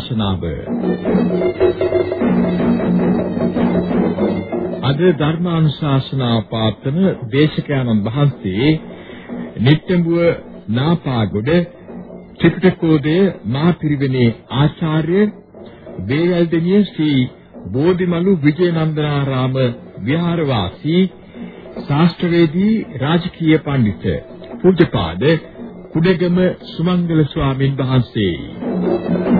ධර්මානුශාසනාව අද ධර්මානුශාසනාව පාත්‍රන දේශකයන්න් වහන්සේ නිට්ටඹුව නාපාගොඩ ත්‍රිපිටකෝදය මා පිරිවෙනේ ආචාර්ය බේයල්දෙනිය ශ්‍රී බෝධිමලු විජයනන්දනාරාම විහාරවාසී ශාස්ත්‍රවේදී රාජකීය පඬිතුක පූජ්‍යපාද කුඩගම සුමංගල ස්වාමින් වහන්සේ.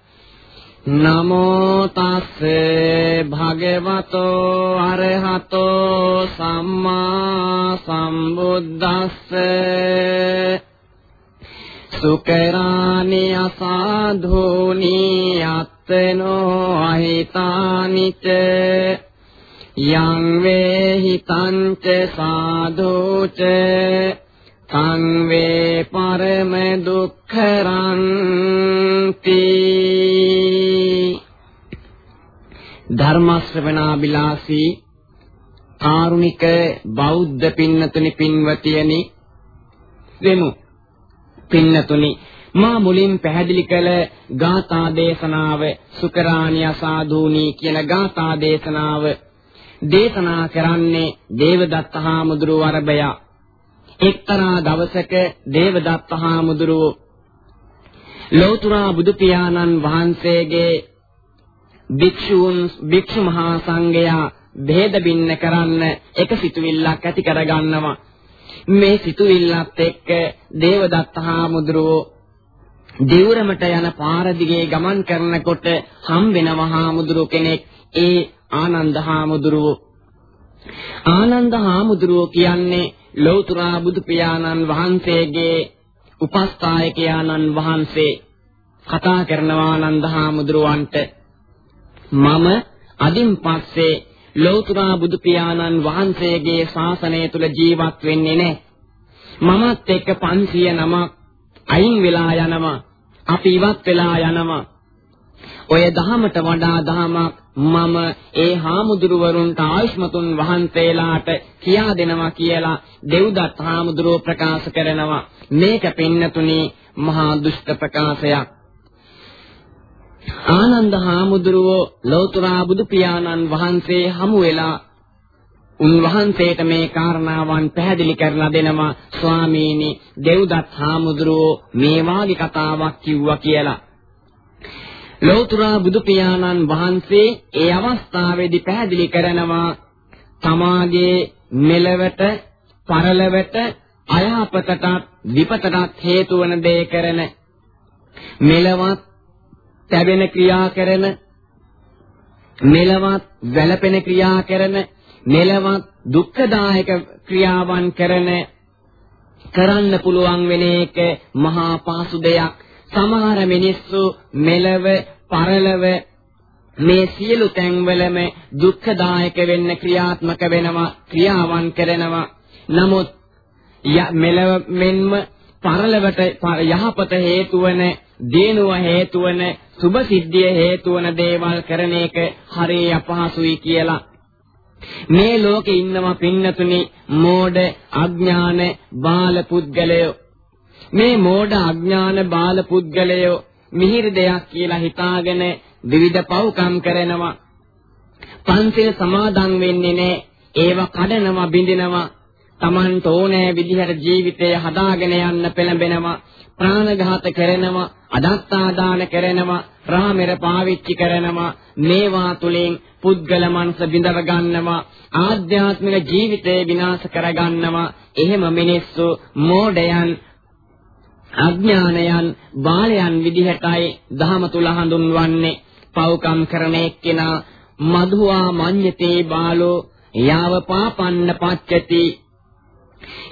නමෝ තස් භගවතෝ අරහතෝ සම්මා සම්බුද්දස්ස සුකරානි අසාධෝනි අත්තනෝ අහිතානිච යං වේහිතං ච සාධෝච තං වේ පරම දුක්ඛරන්ති ධර්ම ශ්‍රවණාබිලාසී කාරුණික බෞද්ධ පින්නතුනි පින්වතියනි දෙමු පින්නතුනි මා මුලින් පැහැදිලි කළ ගාථා දේශනාව සුකරාණිය සාධූනි කියන ගාථා දේශනාව දේශනා කරන්නේ දේවදත්ත හාමුදුරුව අරබයා. එක්තරා දවසක දේවදත්ත හාමුදුරුව ලෞතර බුදු පියාණන් වහන්සේගේ භික්ෂූන් භික්ෂු මහා සංඝයා ભેද බින්න කරන්න එක සිතුවිල්ලක් ඇති කරගන්නවා. මේ සිතුවිල්ලත් එක්ක දේවදත්ත හාමුදුරුව දෙවුරමට යන පාර දිගේ ගමන් කරනකොට හම් වෙනවා හාමුදුරුව කෙනෙක් ඒ ආනන්ද හාමුදුරුව. ආනන්ද හාමුදුරුව කියන්නේ ලෞතර බුදු පියාණන් වහන්සේගේ උපස්ථායකයාණන් වහන්සේ කතා කරනවා ආනන්ද හාමුදුරුවන්ට මම අදින් පස්සේ ලෞතර බුදු පියාණන් වහන්සේගේ ශාසනය තුල ජීවත් වෙන්නේ නැහැ. මමත් එක්ක 500 නමක් අයින් වෙලා යනවා. අපි ඉවත් වෙලා යනවා. ඔය දහමට වඩා දහමක් මම ඒ හාමුදුරුවරුන්ට ආයුෂ්මතුන් වහන්සේලාට කියා දෙනවා කියලා දෙව්දත් හාමුදුරුව ප්‍රකාශ කරනවා. මේක පින්නතුනි මහා දුෂ්ට ප්‍රකාශයක්. ආනන්ද හාමුදුරුවෝ ලෞතර බුදු පියාණන් වහන්සේ හමු වෙලා උන්වහන්සේට මේ කාරණාවන් පැහැදිලි කරලා දෙනවා. ස්වාමීනි දෙව්දත් හාමුදුරුවෝ මේ වාගේ කතාවක් කිව්වා කියලා. ලෞතර බුදු පියාණන් වහන්සේ ඒ අවස්ථාවේදී පැහැදිලි කරනවා තමාගේ මෙලවට පරලවට අයහපතටත් විපතටත් හේතු වන දේ කරන මෙලවත් තැබෙන ක්‍රියා කරන මෙලවත් වැළපෙන ක්‍රියා කරන මෙලවත් දුක්ඛදායක ක්‍රියාවන් කරන කරන්න පුළුවන් වෙන එක මහා පාසු දෙයක්. සමහර මිනිස්සු මෙලව පරලව මේ සියලු තැන්වලම දුක්ඛදායක වෙන්න ක්‍රියාත්මක වෙනවා ක්‍රියාවන් කරනවා. නමුත් මෙලව මෙන්ම පරලවට යහපත හේතු වන දේනුව හේතු වන සුභ සිද්ධිය හේතු වන දේවල් කරන එක හරිය අපහසුයි කියලා. මේ ලෝකේ ඉන්නවා පින්නතුනි මෝඩ අඥාන බාල පුද්ගලයෝ. මේ මෝඩ අඥාන බාල පුද්ගලයෝ මිහිරි දෙයක් කියලා හිතාගෙන විවිධ පව්කම් කරනවා. පන්සිල් සමාදන් වෙන්නේ නැහැ. ඒව කඩනවා බින්දිනවා. Tamanට ඕනෑ විදිහට ජීවිතය හදාගෙන යන්න පෙළඹෙනවා. ප්‍රාණඝාත කරනවා, අදත්තාදාන කරනවා, රාමෙර පාවිච්චි කරනවා. මේවා තුලින් පුද්ගල මනස බිඳව ගන්නවා, ආධ්‍යාත්මික ජීවිතය විනාශ කර ගන්නවා. එහෙම මිනිස්සු මෝඩයන් අඥානයන් බාලයන් විදිහටයි දහම තුල හඳුන්වන්නේ. පව්කම් කරන එක්කෙනා මధుවා මඤ්ඤතේ බාලෝ යාව පාපන්න පච්චති.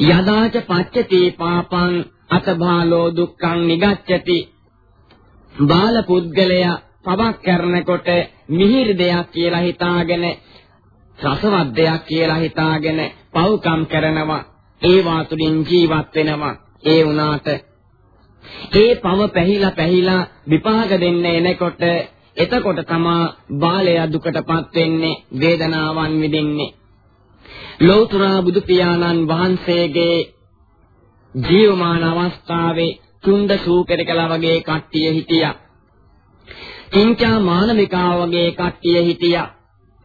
යදාච පච්චති පාපං අතභාලෝ දුක්ඛං නිගච්ඡති. බාල පුද්ගලයා පවක් කරනකොට මිහිරි දෙයක් කියලා හිතාගෙන රසවත් දෙයක් කියලා හිතාගෙන පව්කම් කරනවා. ඒවා තුලින් ජීවත් වෙනවා. ඒ වුණාට ඒ පව පැහිලා පැහිලා විපාක දෙන්න එනකොට එතකොට තමා බාලය දුකටපත් වෙන්නේ වේදනාවන් විඳින්නේ ලෞතර බුදු පියාණන් වහන්සේගේ ජීවමාන අවස්ථාවේ තුන්ද සූකරකලා වගේ කට්ටිය හිටියා. කිංචා මානවිකා වගේ කට්ටිය හිටියා.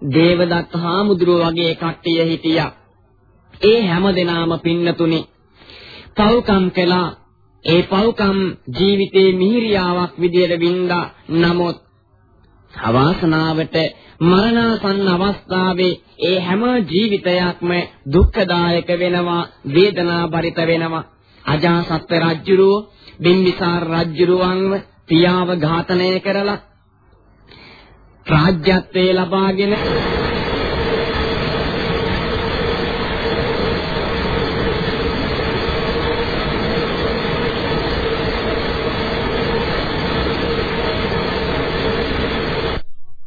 දේවදත්ත හාමුදුරුව වගේ කට්ටිය හිටියා. ඒ හැම දෙනාම පින්නතුනි පව්කම් කළා. ඒ පව්කම් ජීවිතේ මිහිරියාවක් විදියට වින්දා. නමුත් අවාසනාවට මරණාසන්න අවස්ථාවේ ඒ හැම ජීවිතයක්ම දුක්ඛදායක වෙනවා වේදනා බරිත වෙනවා අජාසත් රජුරෝ බිම්බිසාර රජුරුවන්ව පියාව ඝාතනය කරලා රාජ්‍යත්වයේ ලබාගෙන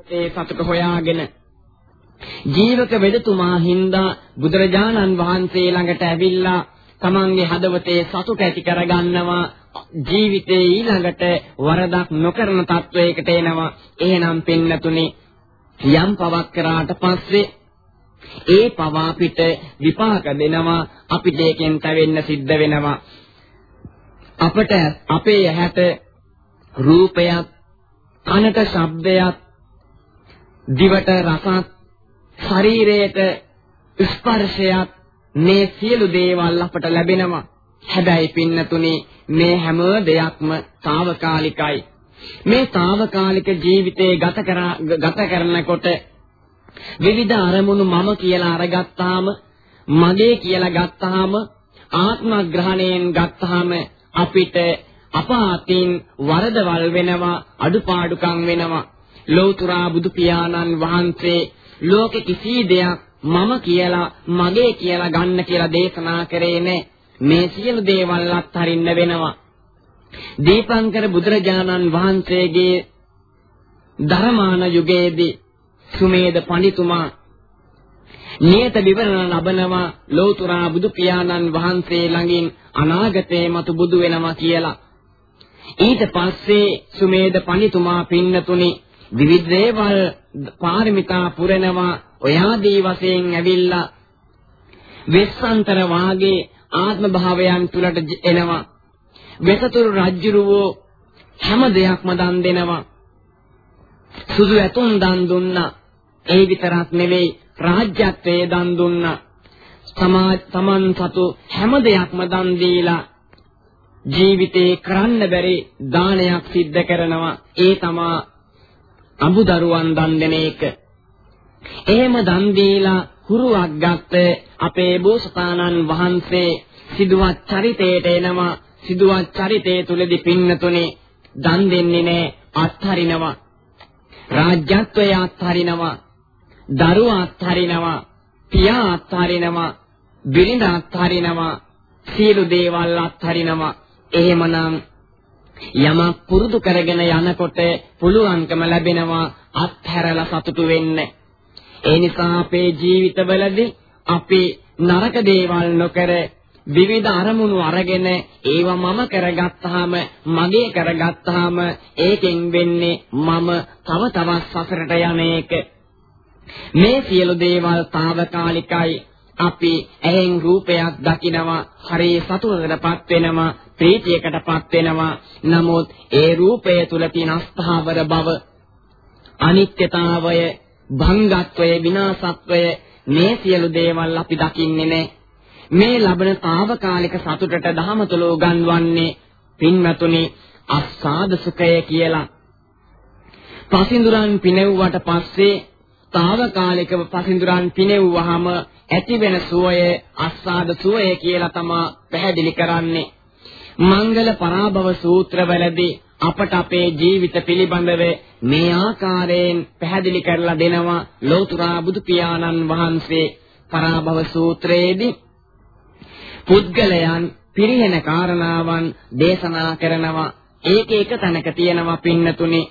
ඒ සතුට හොයාගෙන ජීවක වෙදතුමා හින්දා බුදුරජාණන් වහන්සේ ළඟට ඇවිල්ලා තමන්ගේ හදවතේ සතුට ඇති කරගන්නවා ජීවිතේ ඊළඟට වරදක් නොකරන තත්වයකට එනවා. එහෙනම් පින්නතුනි යම් පවක් කරාට පස්සේ ඒ පවා පිට විපාක දෙනවා අපිට ඒකෙන් තවෙන්න සිද්ධ වෙනවා. අපට අපේ ඇහැට රූපයක් කනට ශබ්දයක් දිවට රසක් ශරීරයට ස්පර්ශයක් මේ සියලු දේවල් අපට ලැබෙනවා. හැබැයි පින්නතුනේ මේ හැම දෙයක්ම తాවකාලිකයි. මේ తాවකාලික ජීවිතේ ගත ගත කරනකොට විවිධ අරමුණු මම කියලා අරගත්තාම මගේ කියලා ගත්තාම ආත්ම ග්‍රහණයෙන් ගත්තාම අපිට අපාතින් වරදවල් වෙනවා අඩුපාඩුකම් වෙනවා ලෞතර බුදු පියාණන් වහන්සේ ලෝකෙ කිසි දෙයක් මම කියලා මගේ කියලා ගන්න කියලා දේශනා කරේ නෑ. මේ සියලු දේවල් අත්හරින්න වෙනවා. දීපංකර බුදුරජාණන් වහන්සේගේ ධර්මාන යුගයේදී සුමේද පඬිතුමා නියත විවරණ ලබනවා ලෞතර බුදු පියාණන් වහන්සේ ළඟින් අනාගතේ මතු බුදු වෙනවා කියලා. ඊට පස්සේ සුමේද පඬිතුමා පින්නතුනි විවිධ දේවල් පාරමිතා පුරනවා. ඔයාදී වශයෙන් ඇවිල්ලා වෙස්සන්තර වාගේ ආත්ම භාවයන් තුලට එනවා. වෙසතුරු රජ්ජුරුවෝ හැම දෙයක්ම දන් දෙනවා. සුදු ඇතුන් දන් දුන්නා. ඒ විතරක් නෙවෙයි රාජ්‍යත්වයේ දන් දුන්නා. සමාජ තමන් සතු හැම දෙයක්ම දන් දීලා ජීවිතේ කරන්න බැරි දානයක් සිද්ධ කරනවා. ඒ තමා අඹදරුවන් දන් දෙන එක. එහෙම දන් දීලා හුරුවක් ගත්ත අපේ බෝසතාණන් වහන්සේ සිදුවත් චරිතයට එනවා. සිදුවත් චරිතයේ තුලදී පින්නතුනේ දන් දෙන්නේ නැහැ අත්හරිනවා. රාජ්‍යත්වය අත්හරිනවා. දරුවා අත්හරිනවා. පියා අත්හරිනවා. බිරිඳ අත්හරිනවා. සියලු දේවල් අත්හරිනවා. එහෙමනම් යමක් පුරුදු කරගෙන යනකොට පුළුවන්කම ලැබෙනවා අත්හැරලා සතුටු වෙන්න. ඒ නිසා අපේ ජීවිතවලදී අපි නරක දේවල් නොකර විවිධ අරමුණු අරගෙන ඒව මම කරගත්තාම මගේ කරගත්තාම ඒකෙන් වෙන්නේ මම තව තවත් සසරට යන එක. මේ සියලු දේවල් తాවකාලිකයි. අපි ඇහෙන් රූපයක් දකිනවා හරි සතුටකටපත් වෙනවා ප්‍රීතියකටපත් වෙනවා. නමුත් ඒ රූපය තුල තියෙන අස්ථාවර බව අනිත්‍යතාවය භංගත්වය විනාශත්වය මේ සියලු දේවල් අපි දකින්නේ නැහැ. මේ ලබන తాවකාලික සතුටට දහම තුල උගන්වන්නේ පින්වතුනි අස්සාද සුඛය කියලා. පසින්දුරන් පිනෙව්වට පස්සේ తాවකාලිකව පසින්දුරන් පිනෙව්වහම ඇති වෙන සුවය අස්සාද සුවය කියලා තමයි පැහැදිලි කරන්නේ. මංගල පරාභව සූත්‍රවලදී අපට අපේ ජීවිත පිළිබඳව මේ ආකාරයෙන් පැහැදිලි කරලා දෙනවා ලෞතර බුදු පියාණන් වහන්සේ. පරාභව සූත්‍රයේදී පුද්ගලයන් පිරිහෙන කාරණාවන් දේශනා කරනවා. ඒක එක තැනක තියෙනවා පින්නතුනේ.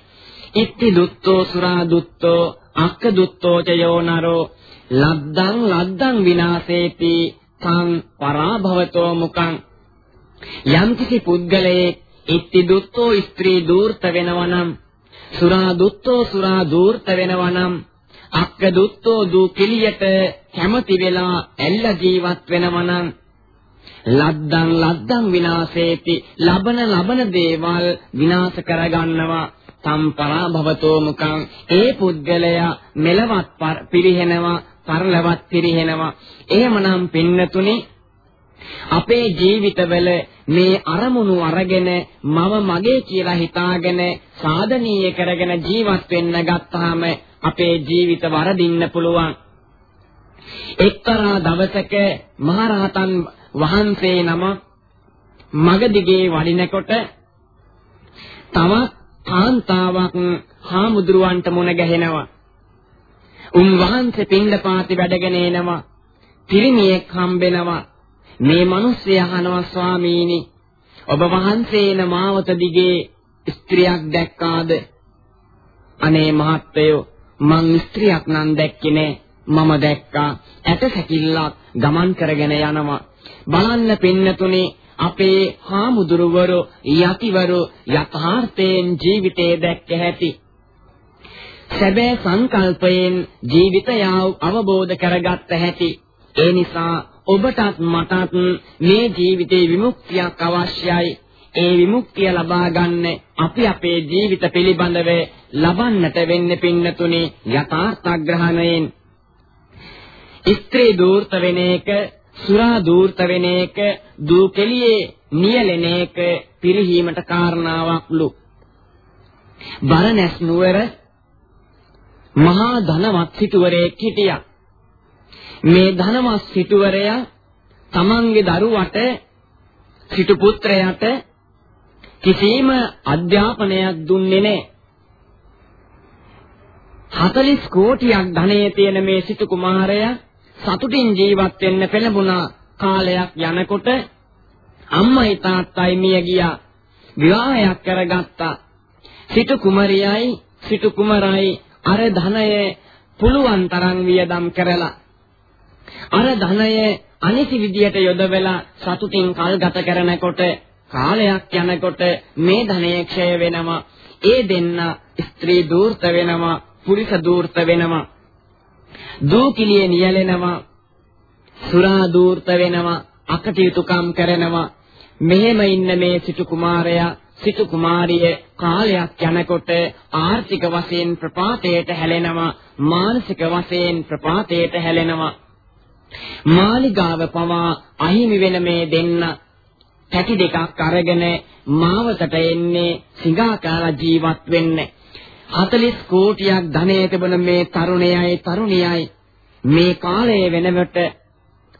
ඉත්ති දුත්තෝ සුරා දුත්තෝ අක්ක දුත්තෝ ච යෝනරෝ ලද්දං ලද්දං විනාශේති තං පරාභවතෝ මුකං යම්කිසි පුද්ගලයෙක් ඉත්ති දුත්තෝ ස්ත්‍රී දූර්ත වෙනවනම් සුරා දුත්තෝ සුරා දූර්ත වෙනවනම් අක්ක දුත්තෝ දූ කිලියට කැමති වෙලා ඇල්ල ජීවත් වෙනවනම් ලද්දං ලද්දං විනාශේති ලබන ලබන දේවල් විනාශ කරගන්නවා. සම්පරා භවතෝ මුකං ඒ පුද්ගලයා මෙලවත් පිරිහෙනවා පරලවත් පිරිහෙනවා. එහෙමනම් පින්නතුනි අපේ ජීවිතවල මේ අරමුණු අරගෙන මම මගේ කියලා හිතාගෙන සාධනීය කරගෙන ජීවත් වෙන්න ගත්තාම අපේ ජීවිත වරදින්න පුළුවන් එක්තරා දවසක මහරහතන් වහන්සේ නම මගදිගේ වඩිනකොට තවත් කාන්තාවක් හාමුදුරුවන්ට මුණ ගැහෙනවා. උන්වහන්සේ පින්ඩපාති වැඩගෙන එනවා. පිරිමියෙක් හම්බෙනවා. මේ මිනිස්සු අහනවා ස්වාමීනි ඔබ වහන්සේන මාවත දිගේ ස්ත්‍රියක් දැක්කාද? අනේ මහත්තයෝ මං ස්ත්‍රියක් නම් දැක්කේ නෑ. මම දැක්කා ඇට සැකිල්ලක් ගමන් කරගෙන යනවා. බලන්න පින්නතුනේ අපේ හාමුදුරුවරු යතිවරු යථාර්ථයෙන් ජීවිතේ දැක්ක හැටි සැබෑ සංකල්පයෙන් ජීවිතය අවබෝධ කරගත්ත හැටි ඒ නිසා ඔබටත් මටත් මේ ජීවිතේ විමුක්තියක් අවශ්‍යයි ඒ විමුක්තිය ලබා ගන්න අපි අපේ ජීවිත පිළිබඳව ලබන්නට වෙන්නේ පින්නතුනි යථාර්ථග්‍රහණයෙන් ස්ත්‍රී දූර්ත වෙන එක සුරා දූර්ත වෙන එක දූ කෙලියේ නියැලෙන එක පිරිහීමට කාරණාවක්ලු. බරණැස් නුවර මහා ධනවත් සිටුවරයෙක් හිටියා. මේ ධනවත් සිටුවරයා තමන්ගේ දරුවට සිටු පුත්‍රයාට කිසිම අධ්‍යාපනයක් දුන්නේ නැහැ. 40 කෝටියක් ධනෙ තියෙන මේ සිටු කුමාරයා සතුටින් ජීවත් වෙන්න පෙළඹුණා කාලයක් යනකොට අම්මයි තාත්තයි මිය ගියා විවාහයක් කරගත්තා සිටු කුමරියයි සිටු කුමරයි අර ධනය පුළුවන් තරම් වියදම් කරලා අර ධනය අනිසි විදියට යොදවලා සතුටින් කල් ගත කරනකොට කාලයක් යනකොට මේ ධනය ක්ෂය වෙනවා. ඒ දෙන්න ස්ත්‍රී දූර්ත වෙනවා පුරුෂ දූර්ත වෙනවා. දූකිලිය නියැලෙනවා. සුරා දූර්ත වෙනවා. අකටයුතුකම් කරනවා. මෙහෙම ඉන්න මේ සිටු කුමාරයා සිටු කුමාරිය කාලයක් යනකොට ආර්ථික වශයෙන් ප්‍රපාතයට හැලෙනවා මානසික වශයෙන් ප්‍රපාතයට හැලෙනවා. මාලිගාව පවා අහිමි වෙන මේ දෙන්න පැටි දෙකක් අරගෙන මාවතට එන්නේ සිඟා ජීවත් වෙන්නේ. 40 කෝටියක් ධනය තිබෙන මේ තරුණයයි තරුණියයි මේ කාලයේ වෙනකොට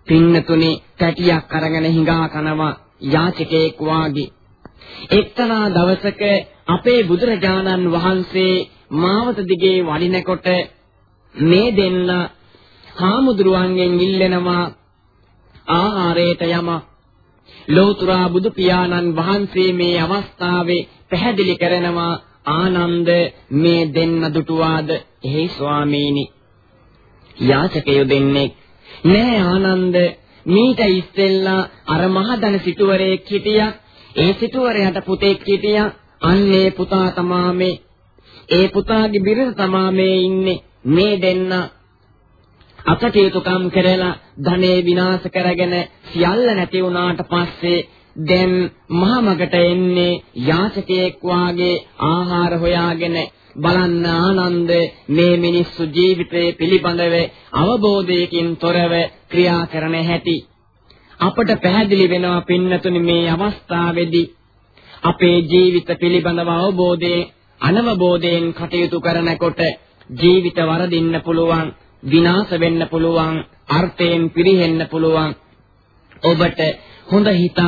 පින්නතුනි කැටියක් අරගෙන හිඟා කනවා යාචකයෙක් වාගේ. එක්තරා දවසක අපේ බුදුරජාණන් වහන්සේ මාවත දිගේ වඩිනකොට මේ දෙන්න හාමුදුරුවන්ගෙන් ඉල්ලනවා ආහාරයට යම. ලෝතුරා බුදු පියාණන් වහන්සේ මේ අවස්ථාවේ පැහැදිලි කරනවා ආනන්ද මේ දෙන්න දුටුවාද? එහි ස්වාමීනි යාචකයෝ දෙන්නේ නෑ ආනන්ද. මීට ඉස්සෙල්ලා අර මහදන සිටුවරයෙක් හිටියා. ඒ සිටුවරයාට පුතෙක් හිටියා. අන්නේ පුතා තමා මේ ඒ පුතාගේ බිරිඳ තමා මේ ඉන්නේ. මේ දෙන්න අකටයුතුකම් කරලා ධනෙ විනාශ කරගෙන සියල්ල නැති වුණාට පස්සේ දැන් මහමගට එන්නේ යාචකයෙක් වාගේ ආහාර හොයාගෙන බලන්න ආනන්ද මේ මිනිස්සු ජීවිතයේ පිළිබඳව අවබෝධයකින් තොරව ක්‍රියා කරන හැටි. අපට පැහැදිලි වෙනවා පින්නතුනි මේ අවස්ථාවේදී අපේ ජීවිත පිළිබඳව අවබෝධයේ අනවබෝධයෙන් කටයුතු කරනකොට ජීවිත වරදින්න පුළුවන්. විනාශ වෙන්න පුළුවන් අර්ථයෙන් පිරිහෙන්න පුළුවන්. ඔබට හොඳ හිතක්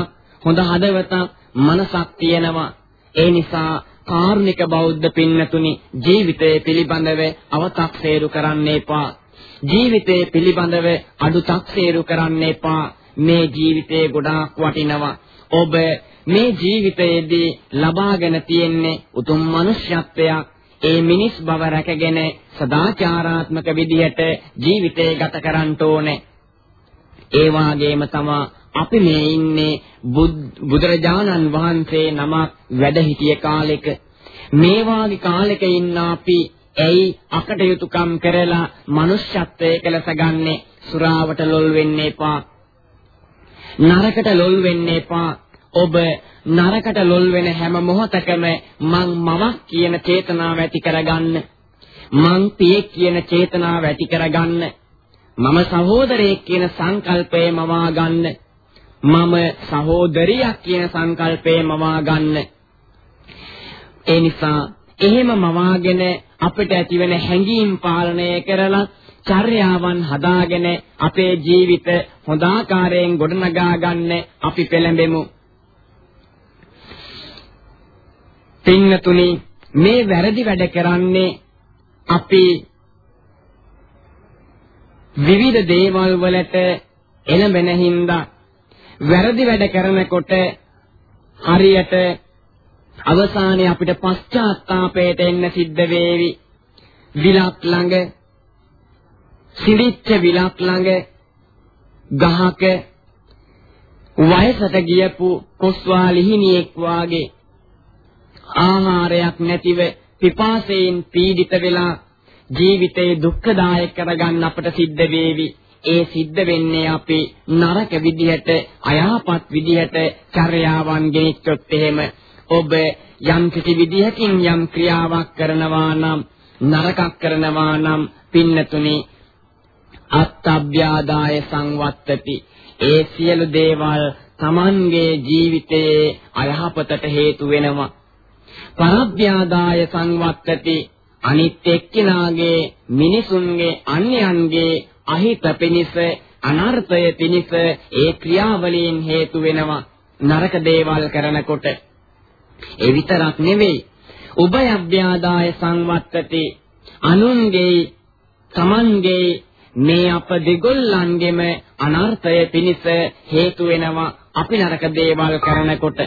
හොඳ හදවතක් මනසක් තියෙනවා. ඒ නිසා කාර්මික බෞද්ධ පින්නතුනි ජීවිතය පිළිබඳව අව탁සේරු කරන්න එපා. ජීවිතය පිළිබඳව අඩු තක්සේරු කරන්න එපා. මේ ජීවිතේ ගොඩාක් වටිනවා. ඔබ මේ ජීවිතයේදී ලබාගෙන තියෙන්නේ උතුම් මනුෂ්‍යත්වයක්. ඒ මිනිස් බව රැකගෙන සදාචාරාත්මක විදිහට ජීවිතේ ගත කරන්න ඕනේ. ඒ වාගේම තමයි අපි මේ ඉන්නේ බුදුරජාණන් වහන්සේ නමක් වැඩ සිටිය කාලෙක. මේ වාගේ කාලෙක ඉන්න අපි ඇයි අකටයුතුකම් කරලා මනුෂ්‍යත්වයේ කෙලසගන්නේ සුරාවට ලොල් වෙන්න එපා. නරකට ලොල් වෙන්න එපා. ඔබ නරකට ලොල් වෙන හැම මොහොතකම මං මවක් කියන චේතනාව ඇති කරගන්න. මං පියෙක් කියන චේතනාව ඇති කරගන්න. මම සහෝදරයෙක් කියන සංකල්පය මවා ගන්න. මම සහෝදරියක් කියන සංකල්පය මවා ගන්න. ඒ නිසා එහෙම මවාගෙන අපිට ඇතිවෙන හැඟීම් පාලනය කරලා චර්යාවන් හදාගෙන අපේ ජීවිත හොඳ ආකාරයෙන් ගොඩනගා ගන්න අපි පෙළඹෙමු. පින්නතුනි මේ වැරදි වැඩ කරන්නේ අපි විවිධ දේවල් වලට එළඹෙන හින්දා වැරදි වැඩ කරනකොට හරියට අවසානයේ අපිට පශ්චාත්තාපයට එන්න සිද්ධ වේවි. විලක් ළඟ සිලිච්ච විලක් ළඟ ගහක වයසට ගියපු කොස්වාලිහිනියෙක් වාගේ ආහාරයක් නැතිව පිපාසයෙන් පීඩිත වෙලා ජීවිතේ දුක්ඛදායක කරගන්න අපට සිද්ධ වේවි. ඒ සිද්ධ වෙන්නේ අපි නරක විදිහට අයහපත් විදිහට චර්යාවන් ගෙනිච්චොත් එහෙම. ඔබ යම් කිසි විදිහකින් යම් ක්‍රියාවක් කරනවා නම් නරකක් කරනවා නම් පින්නතුනේ අත්අභ්‍යාදාය සංවත්තති. ඒ සියලු දේවල් Tamanගේ ජීවිතයේ අයහපතට හේතු වෙනවා. පරබ්‍යාදාය සංවත්තති. අනිත් එක්කිනාගේ මිනිසුන්ගේ අන්‍යයන්ගේ අහිත පිනිස අනර්ථය පිනිස ඒ ක්‍රියාවලියෙන් හේතු වෙනවා නරක දේවල් කරනකොට. ඒ විතරක් නෙවෙයි උභය අභ්‍යාදාය සංවත්තති. අනුන්ගේ තමන්ගේ මේ අප දෙගොල්ලන්ගෙම අනර්ථය පිණිස හේතු වෙනවා අපි නරක දේවල් කරනකොට.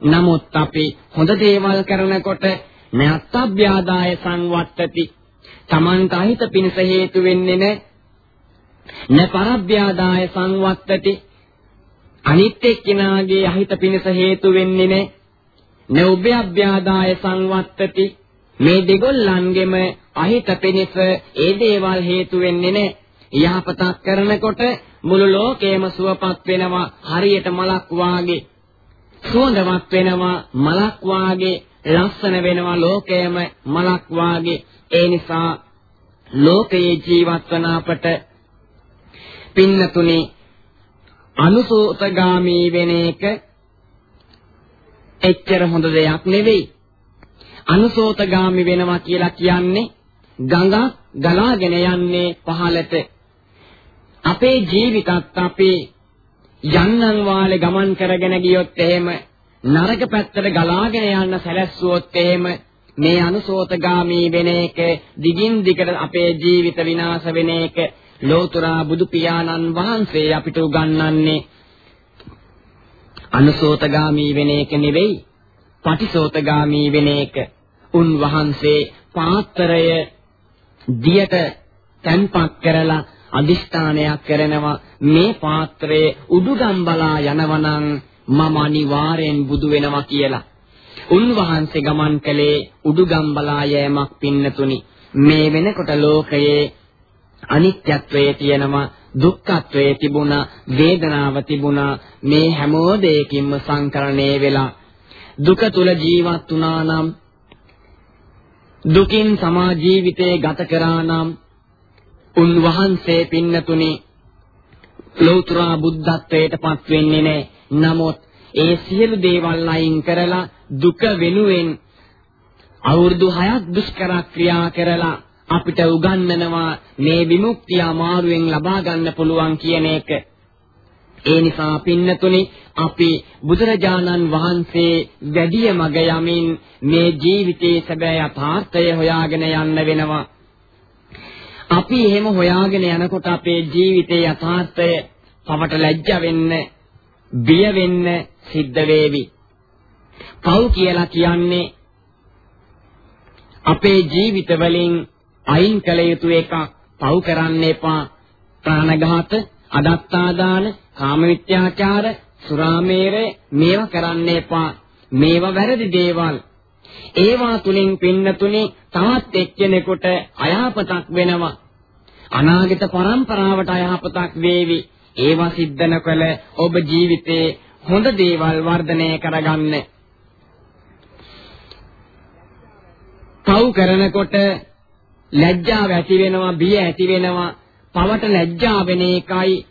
නමුත් අපි හොඳ දේවල් කරනකොට නැත්තබ්‍යාදාය සංවත්තති. තමන්ට අහිත පිණිස හේතු වෙන්නේ නැ. නපරබ්‍යාදාය සංවත්තති. අනිත් එක්කිනාගේ අහිත පිණිස හේතු වෙන්නේ නැ. නෝභ්‍යභ්‍යාදාය සංවත්තති. මේ දෙගොල්ලන්ගෙම අහිත පිණිස ඒ දේවල් හේතු වෙන්නේ නැහැ යහපතක් කරනකොට මුළු ලෝකයම සුවපත් වෙනවා. හරියට මලක් වාගේ. සුවඳවත් වෙනවා මලක් වාගේ ලස්සන වෙනවා ලෝකයම මලක් වාගේ ඒ නිසා ලෝකයේ ජීවත් වන අපට පින්නතුනි අනුසෝතගාමී වෙන එක එච්චර හොඳ දෙයක් නෙවෙයි. අනුසෝතගාමි වෙනවා කියලා කියන්නේ ගඟ ගලාගෙන යන්නේ පහළට. අපේ ජීවිතත් අපේ යන්නන් වාලේ ගමන් කරගෙන ගියොත් එහෙම නරක පැත්තට ගලාගෙන යන්න සැලැස්සුවොත් එහෙම මේ අනුසෝතගාමි වෙන එක දිගින් දිගට අපේ ජීවිත විනාශ වෙන එක ලෝතුරා බුදු පියාණන් වහන්සේ අපිට උගන්වන්නේ අනුසෝතගාමී වෙන එක නෙවෙයි පටිසෝතගාමී වෙන එක. උන්වහන්සේ පාත්‍රය දියට තැන්පත් කරලා අදිෂ්ඨානයක් කරනවා මේ පාත්‍රයේ උඩුගම්බලා යනවනම් මම අනිවාර්යෙන් බුදු වෙනවා කියලා. උන්වහන්සේ ගමන් කළේ උඩුගම්බලා යෑමක් පින්නතුනි. මේ වෙනකොට ලෝකයේ අනිත්‍යත්වයේ තියෙනවා දුක්ඛත්වයේ තිබුණා වේදනාව තිබුණා මේ හැමෝ දෙයකින්ම සංකරණය වෙලා දුක තුල ජීවත් වුණා නම් දුකින් සමා ජීවිතේ ගත කරා නම් උන්වහන්සේ පින්නතුනි ලෞතර බුද්ධත්වයට පත් වෙන්නේ නැහැ නමුත් ඒ සියලු දේවල් අයින් කරලා දුක වෙනුවෙන් අවුරුදු 6ක් දුෂ්කර ක්‍රියා කරලා අපිට උගන්වනවා මේ විමුක්තිය අමාරුවෙන් ලබා ගන්න පුළුවන් කියන එක. ඒ නිසා පින්නතුනි අපි බුදුරජාණන් වහන්සේ වැඩිය මග යමින් මේ ජීවිතයේ සැබෑ යථාර්ථය හොයාගෙන යන්න වෙනවා. අපි එහෙම හොයාගෙන යනකොට අපේ ජීවිතයේ යථාර්ථය පවට ලැජ්ජ වෙන්න, බිය වෙන්න සිද්ධ වේවි. පව් කියලා කියන්නේ අපේ ජීවිත වලින් අයින් කළ යුතු එකක් පව් කරන්න එපා. ප්‍රාණඝාත අදත්තාදාන කාමවිත්‍යාචාර සුරාමේරය මේවා කරන්න එපා. මේවා වැරදි දේවල්. ඒවා තුලින් පින්නතුනේ තවත් එක්කෙනෙකුට අයහපතක් වෙනවා. අනාගත පරම්පරාවට අයහපතක් වේවි. ඒවා සිද්ධ නොකළ ඔබ ජීවිතේ හොඳ දේවල් වර්ධනය කරගන්න. පව් කරනකොට ලැජ්ජාව ඇති වෙනවා බිය ඇති වෙනවා. පවට ලැජ්ජා වෙන එකයි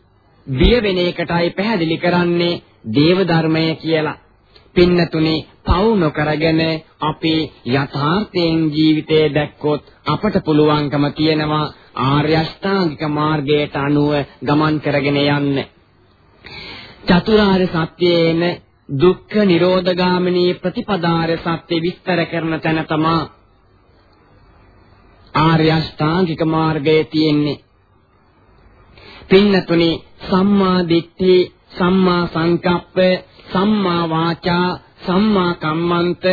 බිය වෙන එකටයි පැහැදිලි කරන්නේ දේව ධර්මය කියලා. පින්නතුනේ පව් නොකරගෙන අපි යථාර්ථයෙන් ජීවිතය දැක්කොත් අපට පුළුවන්කම තියෙනවා ආර්ය අෂ්ටාංගික මාර්ගයට අනුව ගමන් කරගෙන යන්න චතුරාර්ය සත්‍යයේන දුක්ඛ නිරෝධගාමිනී ප්‍රතිපදාර්ය සත්‍ය විස්තර කරන තැන තමා ආර්ය අෂ්ටාංගික මාර්ගයේ තියෙන්නේ. පින්නතුනි සම්මා දිට්ඨි, සම්මා සංකප්ප, සම්මා වාචා, සම්මා කම්මන්ත,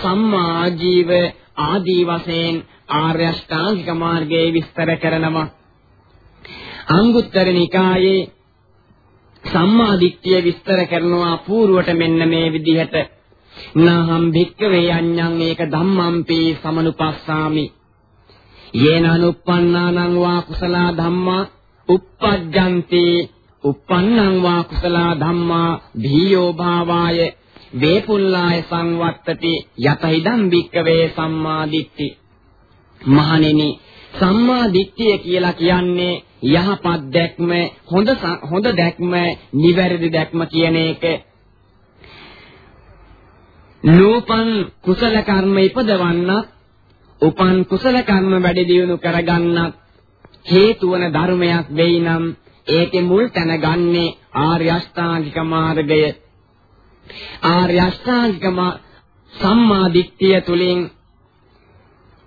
සම්මා ආජීව ආදී වශයෙන් ආර්ය අෂ්ටාංගික මාර්ගයේ විස්තර කරනවා. අංගුත්තර නිකායේ සම්මා දිට්ඨිය විස්තර කරනවා පූර්වට මෙන්න මේ විදිහට නාහම් භික්කවේ අඤ්ඤං ඒක ධම්මම්පි සමනුපස්සාමි යේන අනුප්පන්නානං වා කුසල ධම්මා uppajjanti uppannං වා කුසල ධම්මා භීයෝ භාවාය වේපුල්ලාය සංවත්තති යතහිදම් භික්කවේ සම්මා දිට්ඨි මහණෙනි සම්මා දිට්ඨිය කියලා කියන්නේ යහපත් දැක්ම හොඳ හොඳ දැක්ම නිවැරදි දැක්ම කියන එක නූපන් කුසල කර්ම ඉපදවන්නත් උපන් කුසල කර්ම වැඩි දියුණු කරගන්නත් හේතු වන ධර්මයක් වෙයි නම් ඒකේ මුල් තැන ගන්නේ ආර්ය අෂ්ටාංගික මාර්ගය ආර්ය අෂ්ටාංගික සම්මා දිට්ඨිය තුලින්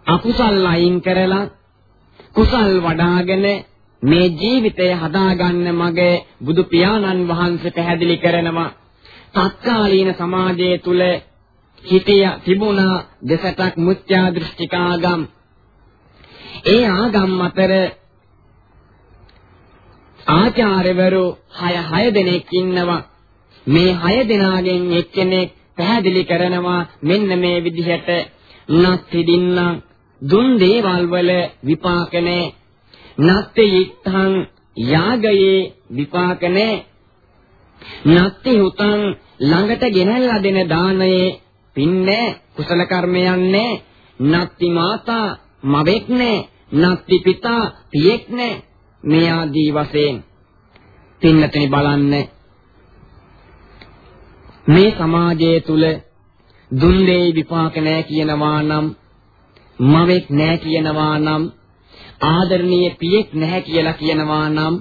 අකුසල් අයින් කරලා කුසල් වඩ아가න මේ ජීවිතය හදාගන්න මග බුදු පියාණන් වහන්සේ පැහැදිලි කරනවා තත්කාලීන සමාජය තුල හිතිය තිබුණා දෙසටක් මුත්‍යා දෘෂ්ටික ආගම්. ඒ ආගම් අතර ආචාර්යවරු 6 6 දෙනෙක් ඉන්නවා. මේ 6 දෙනාගෙන් එක්කෙනෙක් පැහැදිලි කරනවා මෙන්න මේ විදිහට නත්ති දින්නම් දුන් දේවල් වල විපාක නැහැ. නත්ති yitthan යාගයේ විපාක නැහැ. නත්ති හුතං ළඟට ගෙනල්ලා දෙන දානයේ පින්නේ කුසල කර්මයන් නෑ නත්ති මාතා මවෙක් නෑ නත්ති පිතා පියෙක් නෑ මේ ආදී වශයෙන් පින්නතේ බලන්න. මේ සමාජය තුල දුන් දෙයි විපාක නෑ කියනවා නම් මවෙක් නෑ කියනවා නම් ආදරණීය පියෙක් නැහැ කියලා කියනවා නම්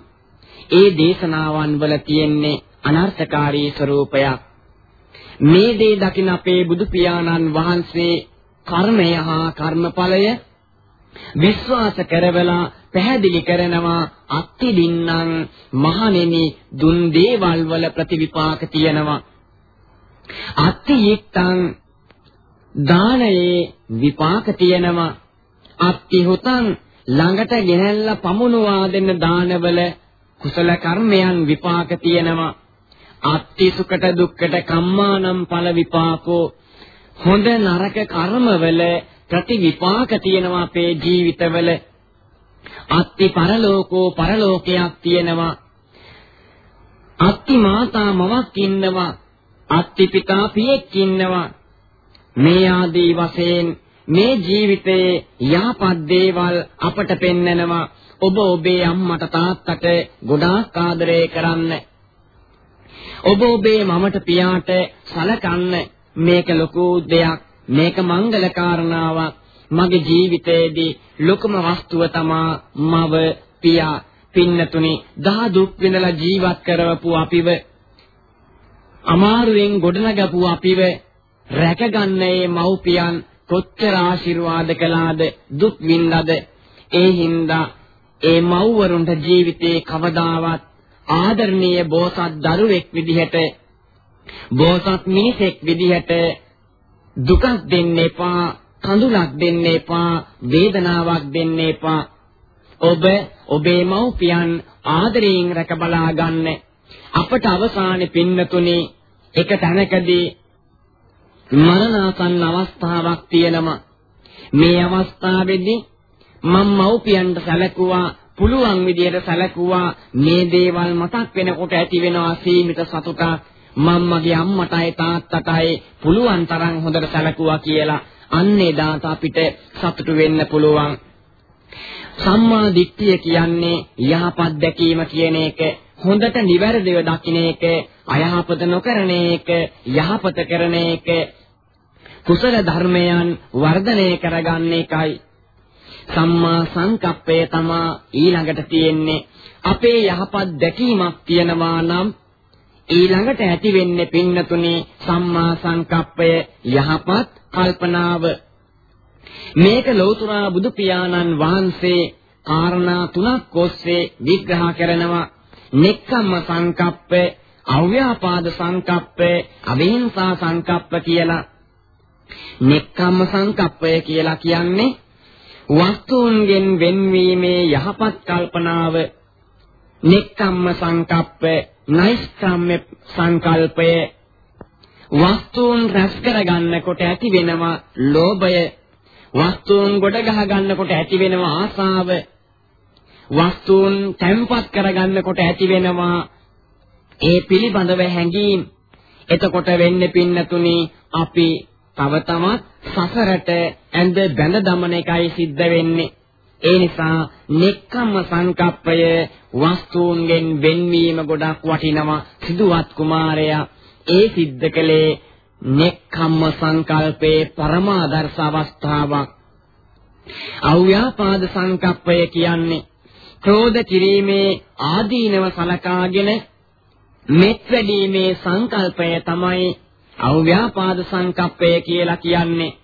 ඒ දේශනාවන් වල තියෙන්නේ අනර්ථකාරී ස්වરૂපයක් මේ දේ දකින අපේ බුදු පියාණන් වහන්සේ කර්මය හා කර්මඵලය විශ්වාස කරවලා පැහැදිලි කරනවා අත්ති දින්නම් මහණෙනි දුන් දේවල් වල ප්‍රතිවිපාක තියෙනවා. අත්ති yittං දානයේ විපාක තියෙනවා. අත්ති හුතං ළඟට ගෙනල්ලා පමුණුවා දෙන්න දානවල කුසල කර්මයන් විපාක තියෙනවා. අත්ති සුකට දුක්කට කම්මානම් ඵල විපාකෝ. හොඳ නරක කර්මවල ප්‍රතිවිපාක තියෙනවා අපේ ජීවිතවල. අත්ති පරලෝකෝ පරලෝකයක් තියෙනවා. අත්ති මාතා මවක් ඉන්නවා. අත්ති පිතා පියෙක් ඉන්නවා. මේ ආදී වශයෙන් මේ ජීවිතයේ යහපත් දේවල් අපට පෙන්නනවා ඔබ ඔබේ අම්මට තාත්තට ගොඩාක් ආදරය කරන්න. ඔබ ඔබේ මමට පියාට සලකන්න. මේක ලොකු දෙයක්. මේක මංගල කාරණාවක්. මගේ ජීවිතයේදී ලොකුම වස්තුව තමා මව පියා පින්නතුනි දහ දුක් විඳලා ජීවත් කරවපු අපිව අමාරුවෙන් ගොඩනගපු අපිව රැකගන්නේ මව්පියන් කොච්චර ආශිර්වාද කළාද දුක් විඳලාද ඒ හින්දා ඒ මව්වරුන්ට ජීවිතේ කවදාවත් ආදරණීය බෝසත් දරුවෙක් විදිහට බෝසත් මිනිසෙක් විදිහට දුකක් දෙන්න එපා. කඳුලක් දෙන්න එපා, වේදනාවක් දෙන්න එපා. ඔබ ඔබේ මව්පියන් ආදරයෙන් රැක බලා ගන්න. අපට අවසානයේ පින්නතුනේ එක තැනකදී මරණාසන්න අවස්ථාවක් තියෙනවා. මේ අවස්ථාවේදී මම මව්පියන්ට සැලකුවා පුළුවන් විදියට සැලකුවා මේ දේවල් මතක් වෙනකොට ඇති වෙනවා සීමිත සතුටක් මම මගේ අම්මටයි තාත්තටයි පුළුවන් තරම් හොඳට සැලකුවා කියලා අන්න එදාට අපිට සතුටු වෙන්න පුළුවන්. සම්මා දිට්ඨිය කියන්නේ යහපත් දැකීම කියන එක හොඳට නිවැරදිව දකින්න එක අයහපත නොකරන එක යහපත කරන එක කුසල ධර්මයන් වර්ධනය කරගන්න එකයි. සම්මා සංකප්පය තමා ඊළඟට තියෙන්නේ අපේ යහපත් දැකීමක් තියනවා නම් ඊළඟට ඇති වෙන්නේ පින්නතුනේ සම්මා සංකප්පය යහපත් කල්පනාව. මේක ලෞතුරා බුදු පියාණන් වහන්සේ කාරණා තුනක් ඔස්සේ විග්‍රහ කරනවා. නෙක්ඛම්ම සංකප්ප අව්‍යාපාද සංකප්ප අවිහිංසා සංකප්ප කියලා. නෙක්ඛම්ම සංකප්පය කියලා කියන්නේ වස්තුන්ගෙන් වෙන්වීමේ යහපත් කල්පනාව. නෙක්ඛම්ම සංකප්ප නෛෂ්ක්‍රම්‍ය සංකල්පය. වස්තුන් රැස් කරගන්නකොට ඇති වෙනවා ලෝභය. වස්තුන් ගොඩ ගහ ගන්නකොට ඇති වෙනවා ආසාව. වස්තුන් තැම්පත් කරගන්නකොට ඇති වෙනවා ඒ පිළිබඳව හැඟීම්. එතකොට වෙන්නේ පින්නතුනි අපි තව තමත් සසරට ඇඳ බැඳ දමන එකයි සිද්ධ වෙන්නේ. ඒ නිසා නෙක්ඛම්ම සංකප්පය වස්තුන්ගෙන් වෙන්වීම ගොඩක් වටිනවා. සිදුවත් කුමාරයා ඒ සිද්ධ කළේ නෙක්ඛම්ම සංකල්පේ පරමාදර්ශ අවස්ථාවක්. අව්‍යාපාද සංකප්පය කියන්නේ ක්‍රෝධ කිරීමේ ආදීනව සලකාගෙන මෙත් වැඩීමේ සංකල්පය තමයි අව්‍යාපාද සංකප්පය කියලා කියන්නේ.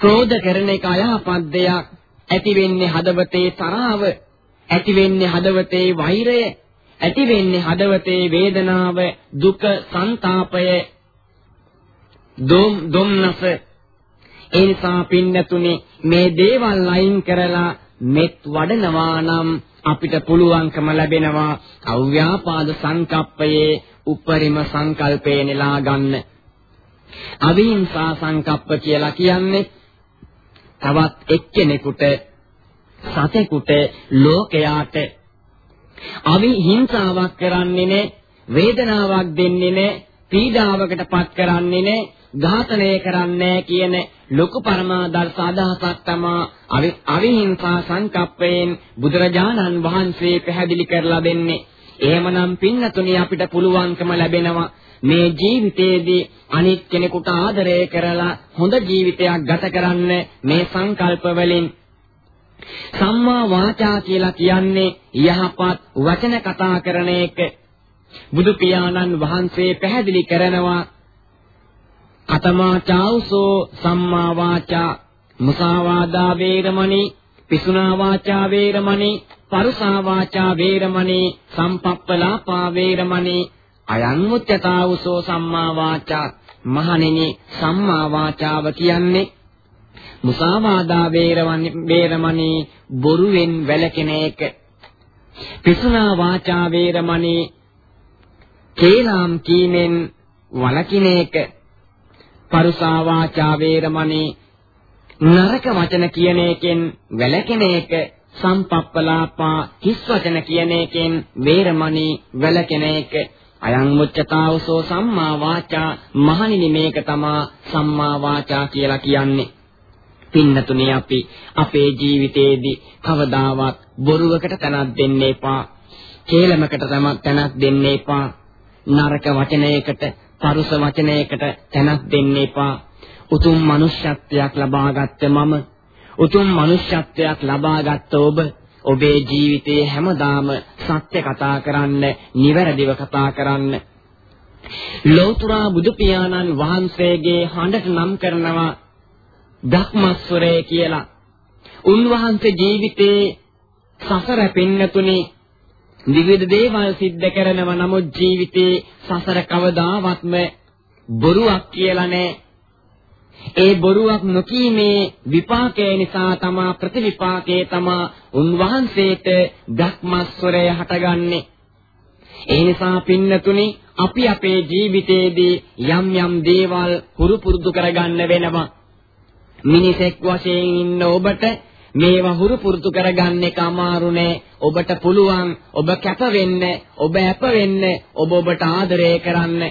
ක්‍රෝධ කරන එක අයහපත් දෙයක්. ඇති වෙන්නේ හදවතේ තරාව ඇති වෙන්නේ හදවතේ වෛරය. ඇති වෙන්නේ හදවතේ වේදනාව දුක සංతాපය දොම් දොම්නස ඒ නිසා පින්නතුනේ මේ දේවල් අයින් කරලා මෙත් වඩනවා නම් අපිට පුළුවන්කම ලැබෙනවා අව්‍යාපාද සංකප්පයේ උපරිම සංකල්පේ නෙලා ගන්න. අවිහිංසා සංකප්ප කියලා කියන්නේ තවත් එක්කෙනෙකුට සතෙකුට ලෝකයාට අවිහිංසාවක් කරන්නේ නැ වේදනාවක් දෙන්නේ නැ පීඩාවකට පත් කරන්නේ නැ ඝාතනය කරන්නේ කියන ලොකු පරමාදර්ශ අදහසක් තමා අවිහිංසා සංකප්පයෙන් බුදුරජාණන් වහන්සේ පැහැදිලි කරලා දෙන්නේ. එහෙමනම් පින්නතුනි අපිට පුළුවන්කම ලැබෙනවා මේ ජීවිතයේදී අනිත් කෙනෙකුට ආදරය කරලා හොඳ ජීවිතයක් ගත කරන්න මේ සංකල්ප වලින් සම්මා වාචා කියලා කියන්නේ යහපත් වචන කතා කරන එක. බුදු පියාණන් වහන්සේ පැහැදිලි කරනවා කතමා චාවසෝ සම්මා වාචා. මුසාවාදා වේරමණී පිසුනා වාචා වේරමණී පරුසා වාචා වේරමණී සම්පප්පලාපා වේරමණී. අයං මුච්චතාවසෝ සම්මා වාචා. මහණෙනි සම්මා වාචාව කියන්නේ මුසාවාදා වේරමණී බොරුවෙන් වැළකෙන එක. පිසුනා වාචා වේරමණී කේලම් කීමෙන් වළකින එක. පරුසා වාචා වේරමණී නරක වචන කියන එකෙන් වැළකෙන එක. සම්පප්පලාපා හිස් වචන කියන එකෙන් වේරමණී වැළකෙන එක. අයං මුච්චතාවසෝ සම්මා වාචා මහණෙනි මේක තමා සම්මා වාචා කියලා කියන්නේ. පින්නතුනේ අපි අපේ ජීවිතයේදී කවදාවත් බොරුවකට තනක් දෙන්න එපා කේලමකට තනක් දෙන්න එපා නරක වචනයකට පරුස වචනයකට තැනක් දෙන්න එපා. උතුම් මනුෂ්‍යත්වයක් ලබාගත්ත මම උතුම් මනුෂ්‍යත්වයක් ලබාගත්ත ඔබ ඔබේ ජීවිතයේ හැමදාම සත්‍ය කතා කරන්න, නිවැරදිව කතා කරන්න. ලෝතුරා බුදු පියාණන් වහන්සේගේ හඬට නම් කරනවා ධක්මස්වරය කියලා. උන්වහන්සේ ජීවිතේ සසර පින්නතුනේ විවිධ දේවල් සිද්ධ කරනව නමුත් ජීවිතේ සසර කවදාවත්ම බොරුවක් කියලා නෑ. ඒ බොරුවක් නොකීමේ විපාකය නිසා තමා ප්‍රතිවිපාකයේ තමා උන්වහන්සේට ධක්මස්වරය හටගන්නේ. ඒ නිසා පින්නතුනි අපි අපේ ජීවිතයේදී යම් යම් දේවල් හුරු පුරුදු කරගන්න වෙනවා. මිනිසෙක් වශයෙන් ඉන්න ඔබට මේවා හුරු පුරුදු කරගන්න එක අමාරු නෑ. ඔබට පුළුවන් ඔබ කැප වෙන්න, ඔබ අප වෙන්න, ඔබ ඔබට ආදරය කරන්න.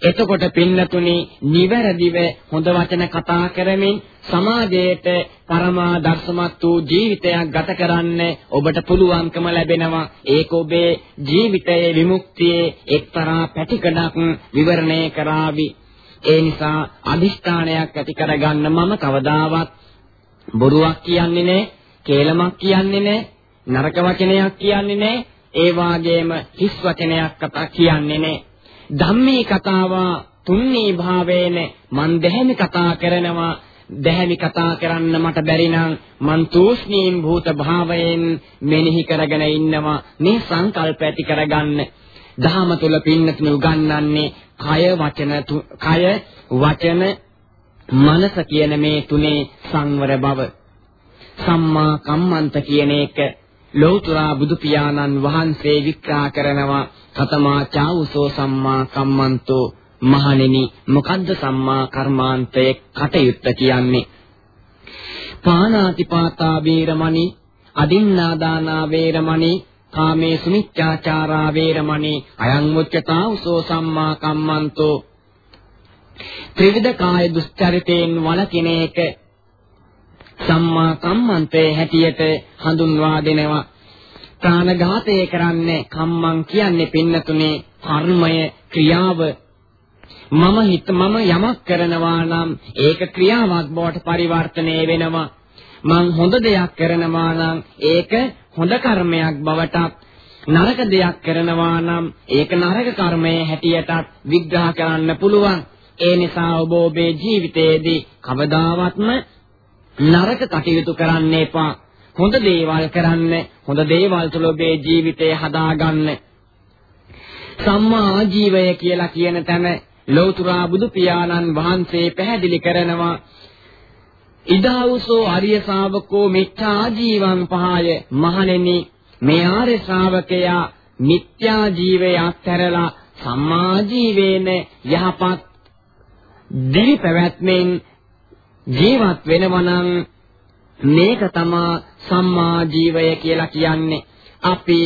එතකොට පින්නතුනි නිවැරදිව හොඳ වචන කතා කරමින් සමාජයට පරමාදර්ශමත් වූ ජීවිතයක් ගත කරන්න ඔබට පුළුවන්කම ලැබෙනවා ඒක ඔබේ ජීවිතයේ විමුක්තියේ එක්තරා පැතිකඩක් විවරණය කරાવી ඒ නිසා අදිෂ්ඨානයක් ඇති කරගන්න මම කවදාවත් බොරුවක් කියන්නේ නැහැ කේලමක් කියන්නේ නැහැ නරක වචනයක් කියන්නේ නැහැ ඒ වාගේම හිස් වචනයක් කතා කියන්නේ නැහැ ධම්මේ කතාව තුන්නී භාවේන මන් දැහැමි කතා කරනවා. දැහැමි කතා කරන්න මට බැරි නම් මන් තූෂ්ණීම් භූත භාවයෙන් මෙනෙහි කරගෙන ඉන්නවා. මේ සංකල්ප ඇති කරගන්න. දහම තුල පින්නතුණු උගන්වන්නේ කය වචන කය වචන මනස කියන මේ තුනේ සංවර බව. සම්මා කම්මන්ත කියන එක ලෞතර බුදු පියාණන් වහන්සේ විග්‍රහ කරනවා කතමා චාඋසෝ සම්මා කම්මන්තෝ. මහණෙනි මොකද්ද සම්මා කර්මාන්තයේ කටයුත්ත කියන්නේ? පානාතිපාතා වේරමණී අදින්නාදානා වේරමණී කාමේ සුමිච්ඡාචාරා වේරමණී අයං මුච්චතා උසෝ සම්මා කම්මන්තෝ. ත්‍රිවිධ කාය දුස්චරිතයෙන් වළකින එක සම්මා කම්මන්තේ හැටියට හඳුන්වා දෙනවා. ප්‍රාණඝාතය කරන්නේ කම්මං කියන්නේ පින්නතුනේ කර්මය ක්‍රියාව. මම හිත මම යමක් කරනවා නම් ඒක ක්‍රියාවක් බවට පරිවර්තනය වෙනවා. මං හොඳ දෙයක් කරනවා නම් ඒක හොඳ කර්මයක් බවටත් නරක දෙයක් කරනවා නම් ඒක නරක කර්මයේ හැටියටත් විග්‍රහ කරන්න පුළුවන්. ඒ නිසා ඔබ ඔබේ ජීවිතයේදී කවදාවත්ම නරක කටයුතු කරන්න එපා. හොඳ දේවල් කරන්න හොඳ දේවල් තුළ ඔබේ ජීවිතය හදාගන්න. සම්මා ආජීවය කියලා කියන තැන ලෞතර බුදු පියාණන් වහන්සේ පැහැදිලි කරනවා. ඉදාවුසෝ ආර්ය ශාවකෝ මිච්ඡා ජීවං පහය. මහණෙනි මේ ආර්ය ශ්‍රාවකයා මිත්‍යා ජීවය අත්හැරලා සම්මා ජීවේන යහපත් දිවි පැවැත්මෙන් ජීවත් වෙනවා නම් මේක තමා සම්මා ජීවය කියලා කියන්නේ. අපි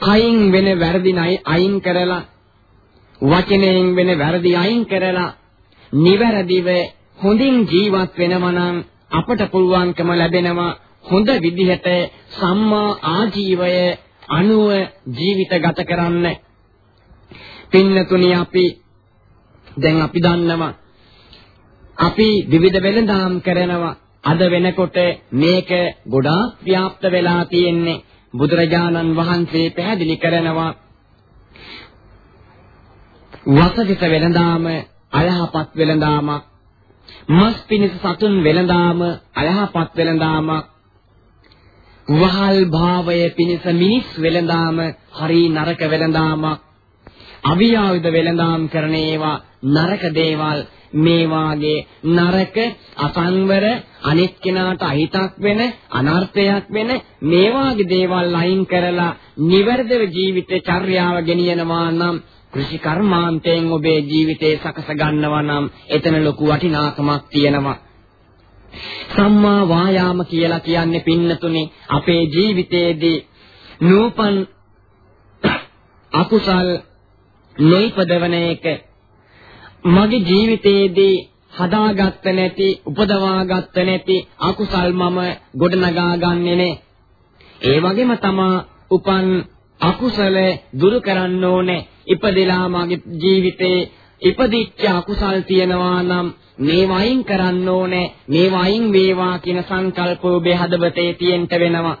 කයින් වෙන වැරදි අයින් කරලා වචනයෙන් වෙන වැරදි අයින් කරලා නිවැරදිව හොඳින් ජීවත් වෙනවා නම් අපට පුළුවන්කම ලැබෙනවා හොඳ විදිහට සම්මා ආජීවය අනුව ජීවිත ගත කරන්න. පින්නතුනි අපි දැන් අපි දන්නවා අපි විවිධ වෙළඳාම් කරනවා අද වෙනකොට මේක ගොඩාක් ව්‍යාප්ත වෙලා තියෙන්නේ බුදුරජාණන් වහන්සේ පැහැදිලි කරනවා වසවිත වෙළඳාම අයහපත් වෙළඳාමක් මස් පිණිස සතුන් වෙළඳාම අයහපත් වෙළඳාමක් වහල් භාවය පිණිස මිනිස් වෙළඳාම හරි නරක වෙළඳාමක් අවියාවිද වෙළඳාම් කරන ඒවා නරක දේවල්. මේ වාගේ නරක අසංවර අනිත් කෙනාට අහිතක් වෙන අනර්ථයක් වෙන මේ වාගේ දේවල් අයින් කරලා නිවැරදිව ජීවිතේ චර්යාව ගෙනියනවා නම් කෘෂි කර්මාන්තයෙන් ඔබේ ජීවිතේ සකස ගන්නවා නම් එතන ලොකු වටිනාකමක් තියෙනවා. සම්මා වායාම කියලා කියන්නේ පින්නතුනේ අපේ ජීවිතයේදී නූපන් අකුසල් නොයිපදවන එක. මගේ ජීවිතයේදී හදාගත්ත නැති උපදවාගත්ත නැති අකුසල් මම ගොඩනගා ගන්නෙ නේ. ඒ වගේම තමා උපන් අකුසල දුරු කරන්න ඕනේ. ඉපදෙලා මගේ ජීවිතේ ඉපදිච්ච අකුසල් තියනවා නම් මේ වයින් කරන්න ඕනේ මේ වයින් වේවා කියන සංකල්ප ඔබේ හදවතේ තියෙන්න වෙනවා.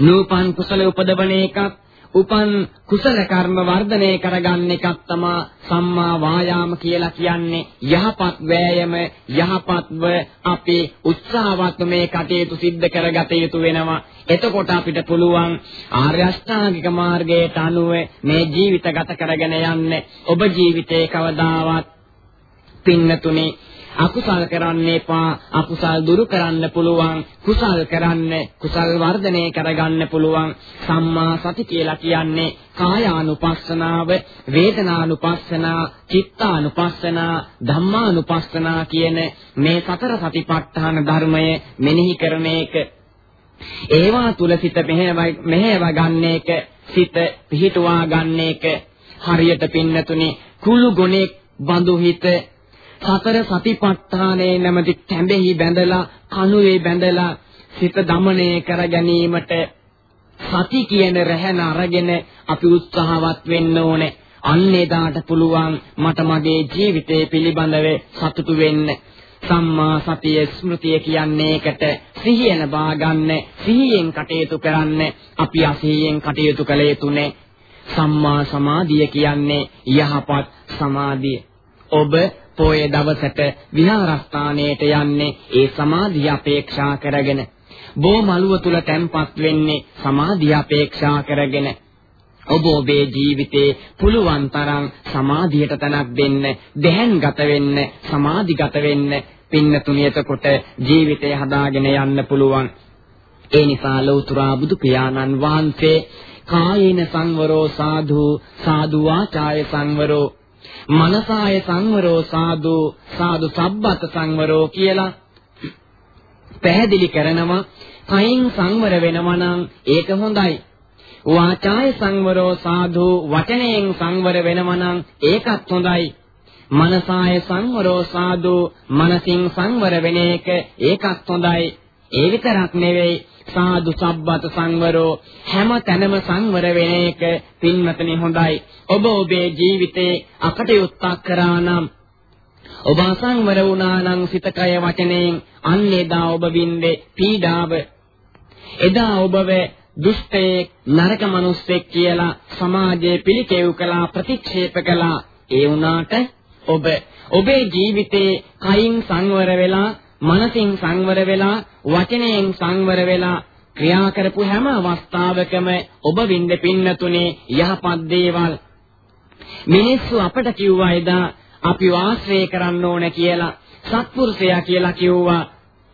නූපන් කුසල උපදවන එකක් උපන් කුසල කර්ම වර්ධනය කරගන්න එකක් තමා සම්මා වායාම කියලා කියන්නේ. යහපත් වෑයම යහපත්ව අපි උත්සාහවත් මේ කටයුතු සිද්ධ කරගත යුතු වෙනවා. එතකොට අපිට පුළුවන් ආර්ය අෂ්ටාංගික මාර්ගයට අනුව මේ ජීවිත ගත කරගෙන යන්න. ඔබ ජීවිතේ කවදාවත් පින්නතුනේ අකුසල් කරන්න එපා අකුසල් දුරු කරන්න පුළුවන් කුසල් කරන්න කුසල් වර්ධනය කරගන්න පුළුවන්. සම්මා සති කියලා කියන්නේ කායානුපස්සනාව වේදනානුපස්සනා චිත්තානුපස්සනා ධම්මානුපස්සනා කියන මේ සතර සතිපට්ඨාන ධර්මය මෙනෙහි කරන එක. ඒවා තුල සිත මෙහෙව ගන්න එක සිත පිහිටුවා ගන්න එක. හරියට පින්නතුනේ කුළු ගොනෙක් බඳු හිත සතර සතිපට්ඨානයේ නැමැති කැඹෙහි බැඳලා කණුවේ බැඳලා සිත দমনය කර ගැනීමට සති කියන රැහන අරගෙන අපි උත්සාහවත් වෙන්න ඕනේ. අන්න එදාට පුළුවන් මට මගේ ජීවිතය පිළිබඳව සතුටු වෙන්න. සම්මා සතිය ස්මෘතිය කියන්නේ ඒකට සිහියන බාගන්න සිහියෙන් කටයුතු කරන්න අපි අසිහියෙන් කටයුතු කළ යුතුනේ සම්මා සමාධිය කියන්නේ යහපත් සමාධිය ඔබ පොයේ දවසට විහාරස්ථානයට යන්නේ ඒ සමාධිය අපේක්ෂා කරගෙන. බෝ මළුව තුල තැන්පත් වෙන්නේ සමාධිය අපේක්ෂා කරගෙන. ඔබ ඔබේ ජීවිතේ පුළුවන් තරම් සමාධියට තනක් දෙන්න, දෙහැන්ගත වෙන්න, සමාධිගත වෙන්න, පින්නතුණියතකොට ජීවිතය හදාගෙන යන්න පුළුවන්. ඒ නිසා ලෞතුරා බුදු පියාණන් වහන්සේ කායේන සංවරෝ සාධු සාදු වාචාය සංවරෝ මනසාය සංවරෝ සාදු සාදු සබ්බත සංවරෝ කියලා පැහැදිලි කරනවා. කයින් සංවර වෙනවා නම් ඒක හොඳයි. වාචාය සංවරෝ සාදු වචනයෙන් සංවර වෙනවා නම් ඒකත් හොඳයි. මනසාය සංවරෝ සාදු මනසින් සංවර වෙන එක ඒකත් හොඳයි. ඒ විතරක් නෙවෙයි සාදු සබ්බත සංවරෝ හැම තැනම සංවර වෙන එක පින්වතනි හොඳයි. ඔබ ඔබේ ජීවිතේ අකටයුත්තක් කරා නම් ඔබ අසංවර වුණා නම් සිත කය වචනයෙන් අන්න එදා ඔබ වින්දේ පීඩාව. එදා ඔබව දුෂ්ටයෙක් නරක මිනිස්සෙක් කියලා සමාජයේ පිළිකෙව් කළා ප්‍රතික්ෂේප කළා. ඒ වුණාට ඔබ ඔබේ ජීවිතේ කයින් සංවර වෙලා මනසින් සංවර වෙලා වචනයෙන් සංවර වෙලා ක්‍රියා කරපු හැම අවස්ථාවකම ඔබ විඳ පින්නතුනේ යහපත් දේවල් මිනිස්සු අපට කිව්වා එදා අපි වාසය කරන්න ඕන කියලා සත්පුරුෂයා කියලා කිව්වා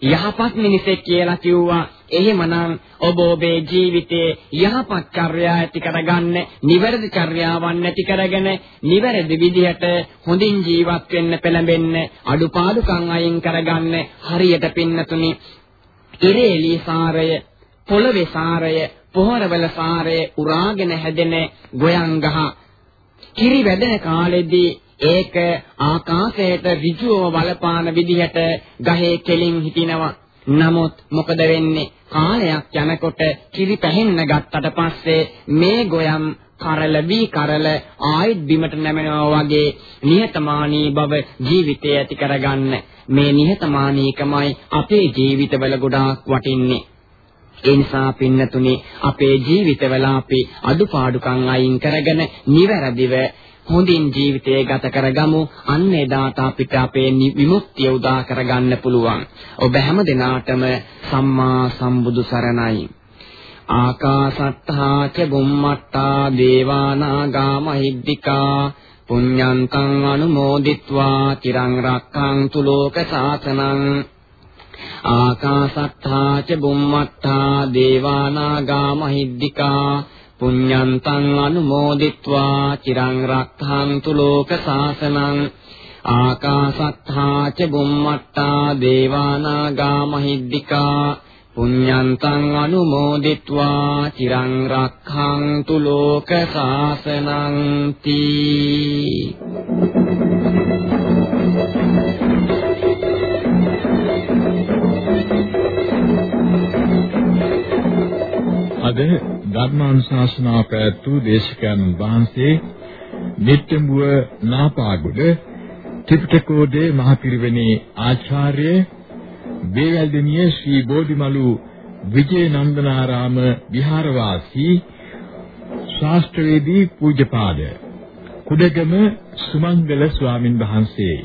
යහපත් මිනිසෙක් කියලා කිව්වා එහෙමනම් ඔබ ඔබේ ජීවිතයේ යහපත් චර්යා ඇති කරගන්න, නිවැරදි චර්යාවන් ඇති කරගෙන, නිවැරදි විදිහට හොඳින් ජීවත් වෙන්න පෙළඹෙන්න, අඩුපාඩුකම් අයින් කරගන්න හරියට පින්නතුනි. ඉරේලි සාරය, පොළවේ සාරය, පොහොරවල සාරය උරාගෙන හැදෙන ගොයන් ගහ කිරි වැදෙන කාලෙදී ඒක ආකාශයට ඍජුවම බලපාන විදිහට ගහේ කෙලින් හිටිනවා. නමුත් මොකද වෙන්නේ? කාලයක් යනකොට කිරි පැහෙන්න ගත්තට පස්සේ මේ ගොයම් කරල වී කරල ආයෙත් බිමට නැමෙනවා වගේ නිහතමානී බව ජීවිතය ඇති කරගන්න මේ නිහතමානීකමයි අපේ ජීවිතවල ගොඩාක් වටින්නේ. ඒ නිසා පින්නතුනි අපේ ජීවිතවල අපි අඩුපාඩුකම් අයින් කරගෙන නිවැරදිව හොඳින් ජීවිතය ගත කරගමු. අන්න එදාට අපිට අපේ විමුක්තිය උදා කරගන්න පුළුවන්. ඔබ හැම දිනාටම සම්මා සම්බුදු සරණයි. ආකාසත්තා ච බුම්මත්තා දේවානාගා මහිද්దికා පුඤ්ඤන්තං අනුමෝදිත්වා තිරං රක්ඛන්තු ලෝක සාසනං ආකාසත්තා ච බුම්මත්තා දේවානාගා මහිද්దికා පුඤ්ඤන්තං අනුමෝදිත්වා චිරං රක්ඛන්තු ලෝක සාසනං ආකාසත්තා ච බුම්මත්තා දේවානාගා මහිද්దికා පුඤ්ඤන්තං අනුමෝදිත්වා චිරං රක්ඛන්තු ලෝක සාසනං තී අද ධර්මානුශාසනා පැවැත්වූ දේශකයන් වහන්සේ නිට්ටඹුව නාපාගොඩ ත්‍රිපිටකෝදේ මහපිරිවෙනේ ආචාර්ය බේවැල්දෙනිය ශ්‍රී බෝධිමලු විජේනන්දනාරාම විහාරවාසී ශාස්ත්‍රවේදී පූජ්‍යපාද. කුඩගම සුමංගල ස්වාමින් වහන්සේයි